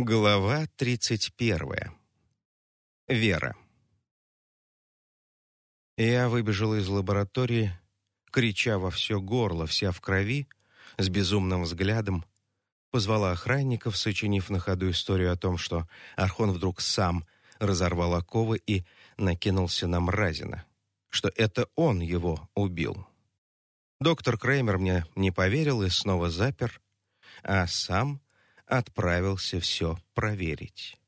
Глава 31. Вера. Я выбежала из лаборатории, крича во все горло, вся в крови, с безумным взглядом, позвала охранников, сочинив на ходу историю о том, что Архон вдруг сам разорвал оковы и накинулся на Мразина, что это он его убил. Доктор Креймер мне не поверил и снова запер, а сам отправился все проверить.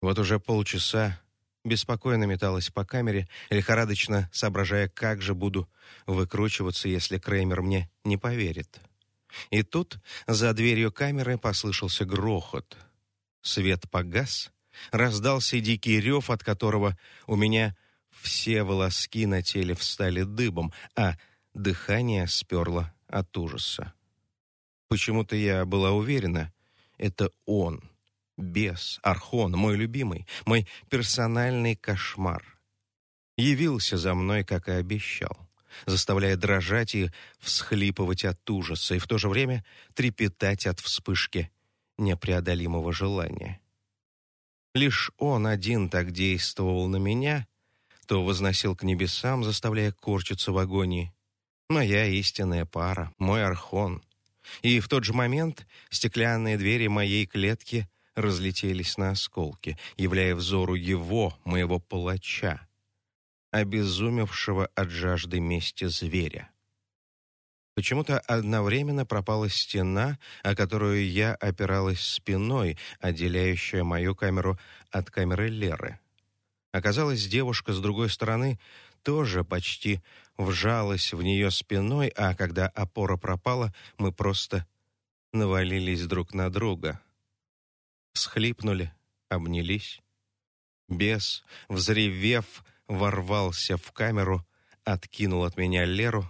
Вот уже полчаса беспокойно металась по камере, лихорадочно соображая, как же буду выкручиваться, если Креймер мне не поверит. И тут за дверью камеры послышался грохот. Свет погас, раздался дикий рев, от которого у меня все волоски на теле встали дыбом, а дыхание сперло от ужаса. Почему-то я была уверена, это он, бес, Архон, мой любимый, мой персональный кошмар. Явился за мной, как и обещал, заставляя дрожать и всхлипывать от ужаса, и в то же время трепетать от вспышки непреодолимого желания. Лишь он один так действовал на меня, то возносил к небесам, заставляя корчиться в агонии. Моя истинная пара, мой Архон — и в тот же момент стеклянные двери моей клетки разлетелись на осколки, являя взору его, моего палача, обезумевшего от жажды мести зверя. Почему-то одновременно пропала стена, о которую я опиралась спиной, отделяющая мою камеру от камеры Леры. Оказалось, девушка с другой стороны тоже почти вжалась в нее спиной, а когда опора пропала, мы просто навалились друг на друга. Схлипнули, обнялись. Бес, взревев, ворвался в камеру, откинул от меня Леру,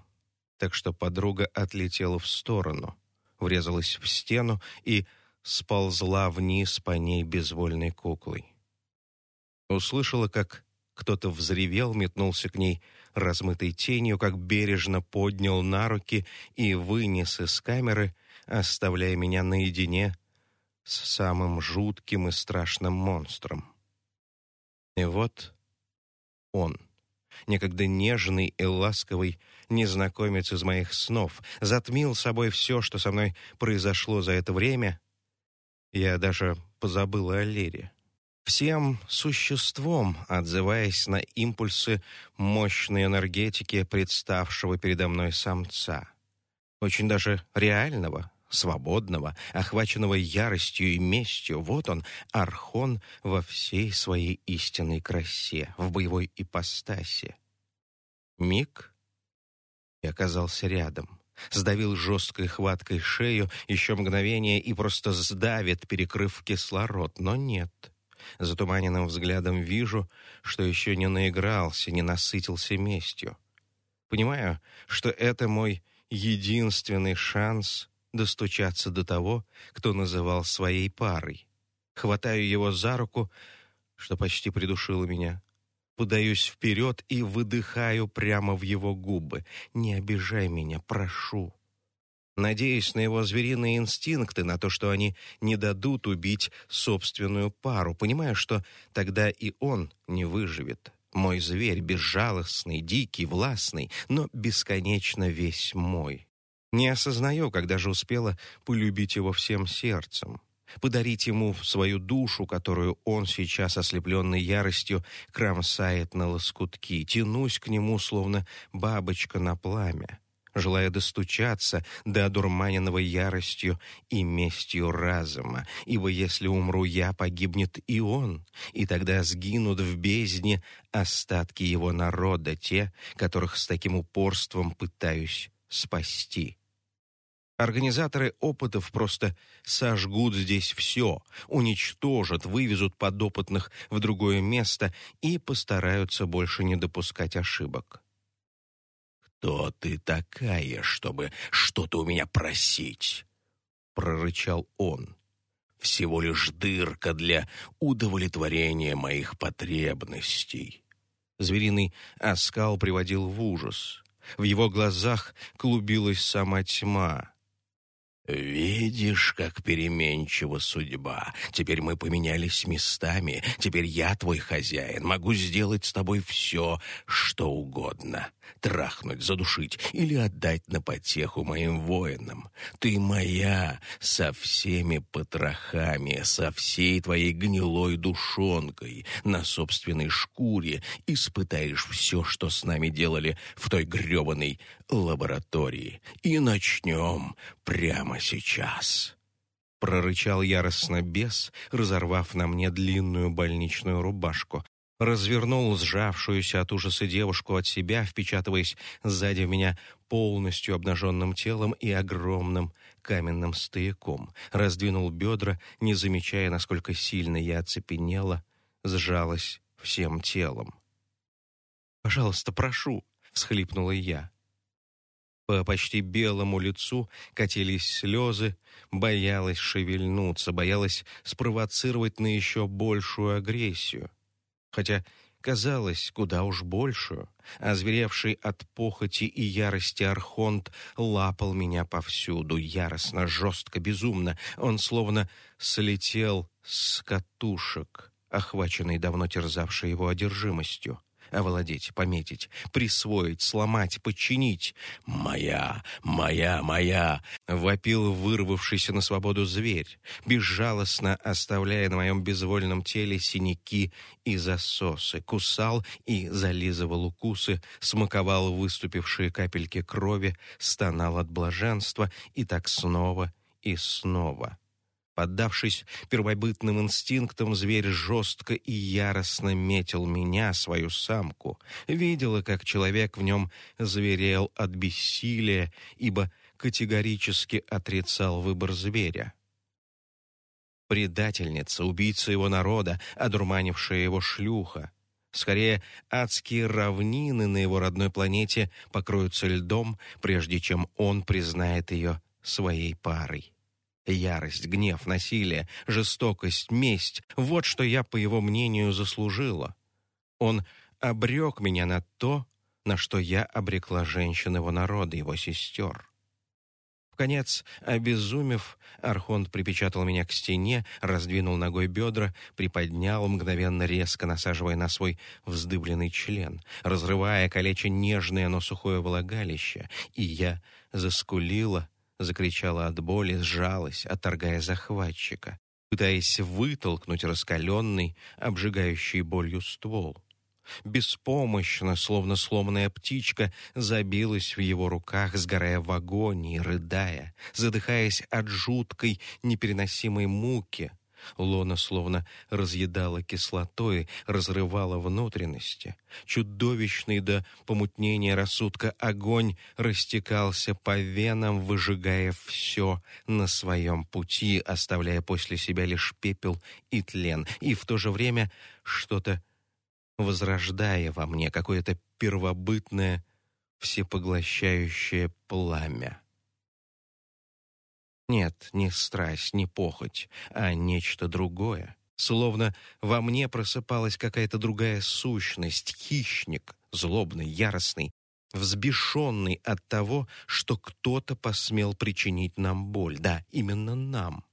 так что подруга отлетела в сторону, врезалась в стену и сползла вниз по ней безвольной куклой. Услышала, как кто-то взревел, метнулся к ней размытой тенью, как бережно поднял на руки и вынес из камеры, оставляя меня наедине с самым жутким и страшным монстром. И вот он, некогда нежный и ласковый незнакомец из моих снов, затмил собой все, что со мной произошло за это время. Я даже позабыла о Лере всем существом, отзываясь на импульсы мощной энергетики представшего передо мной самца. Очень даже реального, свободного, охваченного яростью и местью. Вот он, Архон во всей своей истинной красе, в боевой ипостаси. Миг и оказался рядом. Сдавил жесткой хваткой шею еще мгновение и просто сдавит, перекрыв кислород. Но нет — Затуманенным взглядом вижу, что еще не наигрался, не насытился местью. Понимаю, что это мой единственный шанс достучаться до того, кто называл своей парой. Хватаю его за руку, что почти придушило меня. Подаюсь вперед и выдыхаю прямо в его губы. «Не обижай меня, прошу» надеясь на его звериные инстинкты, на то, что они не дадут убить собственную пару, понимая, что тогда и он не выживет. Мой зверь безжалостный, дикий, властный, но бесконечно весь мой. Не осознаю, когда же успела полюбить его всем сердцем, подарить ему свою душу, которую он сейчас, ослепленный яростью, кромсает на лоскутки, тянусь к нему, словно бабочка на пламя желая достучаться до одурманенного яростью и местью разума, ибо если умру я, погибнет и он, и тогда сгинут в бездне остатки его народа, те, которых с таким упорством пытаюсь спасти. Организаторы опытов просто сожгут здесь все, уничтожат, вывезут подопытных в другое место и постараются больше не допускать ошибок. «Кто ты такая, чтобы что-то у меня просить?» — прорычал он. «Всего лишь дырка для удовлетворения моих потребностей». Звериный оскал приводил в ужас. В его глазах клубилась сама тьма. «Видишь, как переменчива судьба. Теперь мы поменялись местами. Теперь я твой хозяин. Могу сделать с тобой все, что угодно. Трахнуть, задушить или отдать на потеху моим воинам. Ты моя со всеми потрохами, со всей твоей гнилой душонкой. На собственной шкуре испытаешь все, что с нами делали в той гребаной лаборатории. И начнем прямо сейчас». Прорычал яростно бес, разорвав на мне длинную больничную рубашку. Развернул сжавшуюся от ужаса девушку от себя, впечатываясь сзади в меня полностью обнаженным телом и огромным каменным стояком. Раздвинул бедра, не замечая, насколько сильно я оцепенела, сжалась всем телом. «Пожалуйста, прошу!» — всхлипнула я. По почти белому лицу катились слезы, боялась шевельнуться, боялась спровоцировать на еще большую агрессию. Хотя казалось, куда уж большую. Озверевший от похоти и ярости Архонт лапал меня повсюду, яростно, жестко, безумно. Он словно слетел с катушек, охваченный давно терзавшей его одержимостью овладеть, пометить, присвоить, сломать, подчинить. «Моя, моя, моя!» — вопил вырвавшийся на свободу зверь, безжалостно оставляя на моем безвольном теле синяки и засосы, кусал и зализывал укусы, смаковал выступившие капельки крови, стонал от блаженства и так снова и снова. Поддавшись первобытным инстинктам, зверь жестко и яростно метил меня, свою самку. Видела, как человек в нем зверел от бессилия, ибо категорически отрицал выбор зверя. Предательница, убийца его народа, одурманившая его шлюха. Скорее, адские равнины на его родной планете покроются льдом, прежде чем он признает ее своей парой. Ярость, гнев, насилие, жестокость, месть — вот что я, по его мнению, заслужила. Он обрек меня на то, на что я обрекла женщин его народа, его сестер. В конец, обезумев, Архонт припечатал меня к стене, раздвинул ногой бедра, приподнял, мгновенно резко насаживая на свой вздыбленный член, разрывая, калеча нежное, но сухое влагалище, и я заскулила, закричала от боли, сжалась, отторгая захватчика, пытаясь вытолкнуть раскаленный, обжигающий болью ствол. Беспомощно, словно сломанная птичка, забилась в его руках, сгорая в агонии, рыдая, задыхаясь от жуткой, непереносимой муки, Лона словно разъедала кислотой, разрывала внутренности. Чудовищный до помутнения рассудка огонь растекался по венам, выжигая все на своем пути, оставляя после себя лишь пепел и тлен, и в то же время что-то возрождая во мне, какое-то первобытное, всепоглощающее пламя. Нет, не страсть, не похоть, а нечто другое. Словно во мне просыпалась какая-то другая сущность, хищник, злобный, яростный, взбешенный от того, что кто-то посмел причинить нам боль. Да, именно нам.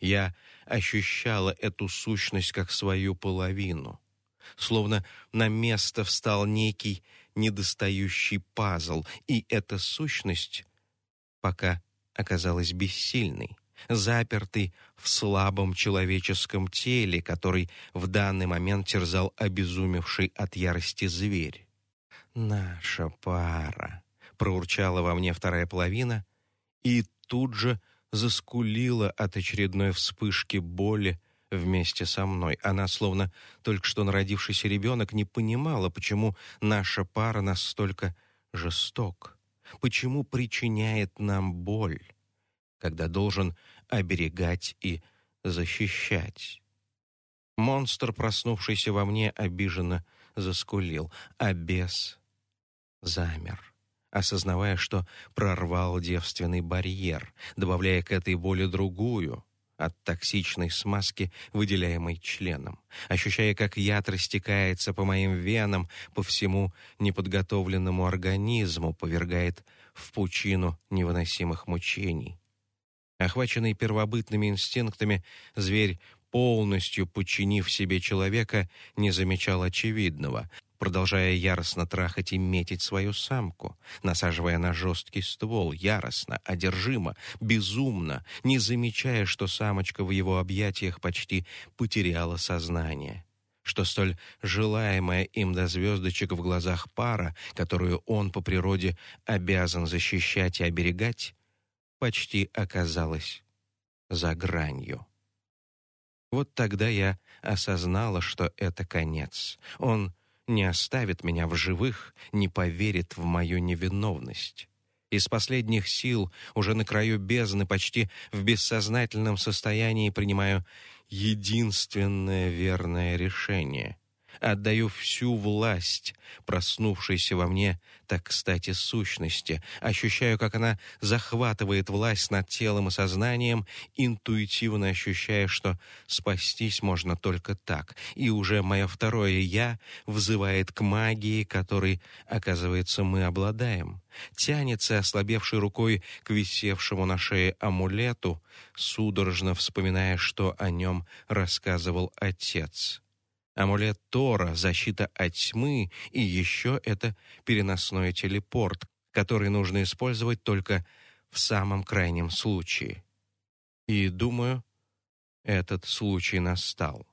Я ощущала эту сущность как свою половину. Словно на место встал некий недостающий пазл, и эта сущность пока оказалась бессильной, запертой в слабом человеческом теле, который в данный момент терзал обезумевший от ярости зверь. «Наша пара», — проурчала во мне вторая половина, и тут же заскулила от очередной вспышки боли вместе со мной. Она, словно только что народившийся ребенок, не понимала, почему наша пара настолько жесток почему причиняет нам боль, когда должен оберегать и защищать. Монстр, проснувшийся во мне, обиженно заскулил, а бес замер, осознавая, что прорвал девственный барьер, добавляя к этой боли другую, от токсичной смазки, выделяемой членом, ощущая, как яд растекается по моим венам, по всему неподготовленному организму, повергает в пучину невыносимых мучений. Охваченный первобытными инстинктами, зверь, полностью подчинив себе человека, не замечал очевидного, продолжая яростно трахать и метить свою самку, насаживая на жесткий ствол, яростно, одержимо, безумно, не замечая, что самочка в его объятиях почти потеряла сознание что столь желаемая им до звездочек в глазах пара, которую он по природе обязан защищать и оберегать, почти оказалась за гранью. Вот тогда я осознала, что это конец. Он не оставит меня в живых, не поверит в мою невиновность. Из последних сил, уже на краю бездны, почти в бессознательном состоянии принимаю единственное верное решение. Отдаю всю власть проснувшейся во мне, так кстати, сущности. Ощущаю, как она захватывает власть над телом и сознанием, интуитивно ощущая, что спастись можно только так. И уже мое второе «я» взывает к магии, которой, оказывается, мы обладаем. Тянется ослабевшей рукой к висевшему на шее амулету, судорожно вспоминая, что о нем рассказывал отец. Амулет Тора, защита от тьмы и еще это переносной телепорт, который нужно использовать только в самом крайнем случае. И, думаю, этот случай настал.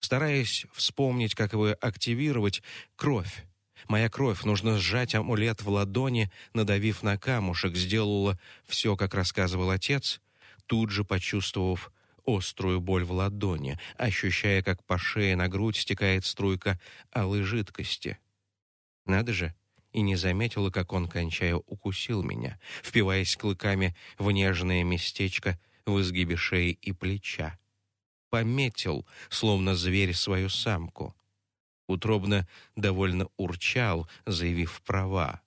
Стараясь вспомнить, как его активировать, кровь. Моя кровь, нужно сжать амулет в ладони, надавив на камушек, сделала все, как рассказывал отец, тут же почувствовав острую боль в ладони, ощущая, как по шее на грудь стекает струйка алой жидкости. Надо же, и не заметила, как он, кончая, укусил меня, впиваясь клыками в нежное местечко в изгибе шеи и плеча. Пометил, словно зверь, свою самку. Утробно довольно урчал, заявив права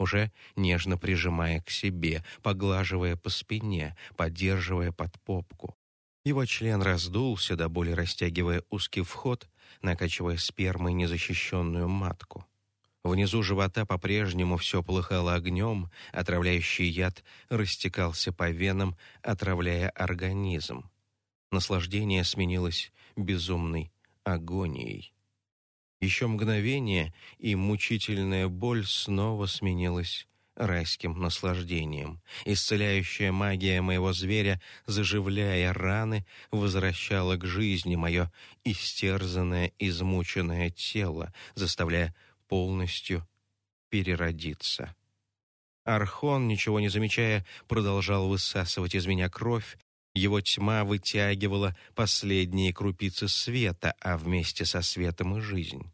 уже нежно прижимая к себе, поглаживая по спине, поддерживая под попку. Его член раздулся, до боли растягивая узкий вход, накачивая спермой незащищенную матку. Внизу живота по-прежнему все полыхало огнем, отравляющий яд растекался по венам, отравляя организм. Наслаждение сменилось безумной агонией. Еще мгновение, и мучительная боль снова сменилась райским наслаждением. Исцеляющая магия моего зверя, заживляя раны, возвращала к жизни мое истерзанное, измученное тело, заставляя полностью переродиться. Архон, ничего не замечая, продолжал высасывать из меня кровь, его тьма вытягивала последние крупицы света, а вместе со светом и жизнь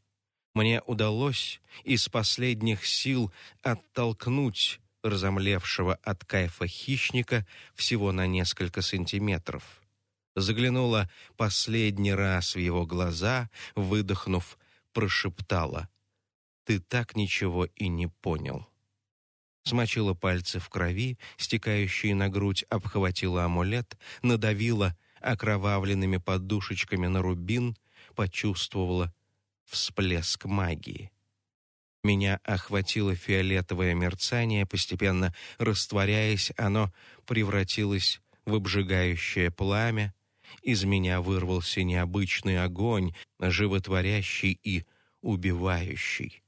мне удалось из последних сил оттолкнуть разомлевшего от кайфа хищника всего на несколько сантиметров. Заглянула последний раз в его глаза, выдохнув, прошептала: "Ты так ничего и не понял". Смочила пальцы в крови, стекающие на грудь, обхватила амулет, надавила окровавленными подушечками на рубин, почувствовала всплеск магии. Меня охватило фиолетовое мерцание, постепенно растворяясь, оно превратилось в обжигающее пламя. Из меня вырвался необычный огонь, животворящий и убивающий.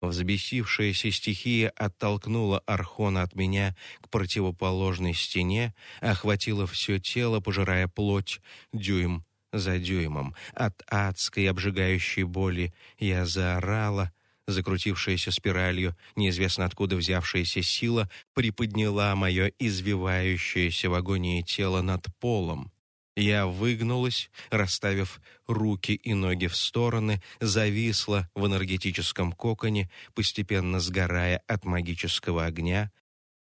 Взбесившаяся стихия оттолкнула Архона от меня к противоположной стене, охватила все тело, пожирая плоть дюйм за дюймом. От адской обжигающей боли я заорала, закрутившаяся спиралью, неизвестно откуда взявшаяся сила, приподняла мое извивающееся в агонии тело над полом. Я выгнулась, расставив руки и ноги в стороны, зависла в энергетическом коконе, постепенно сгорая от магического огня,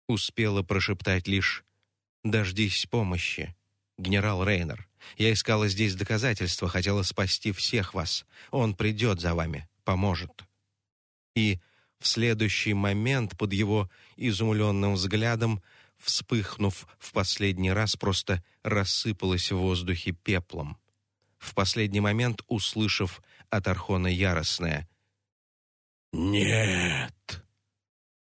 успела прошептать лишь «Дождись помощи, генерал Рейнер». Я искала здесь доказательства, хотела спасти всех вас. Он придет за вами, поможет. И в следующий момент под его изумленным взглядом, вспыхнув в последний раз, просто рассыпалась в воздухе пеплом. В последний момент услышав от Архона яростное «Нет!»